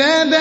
إلا بارد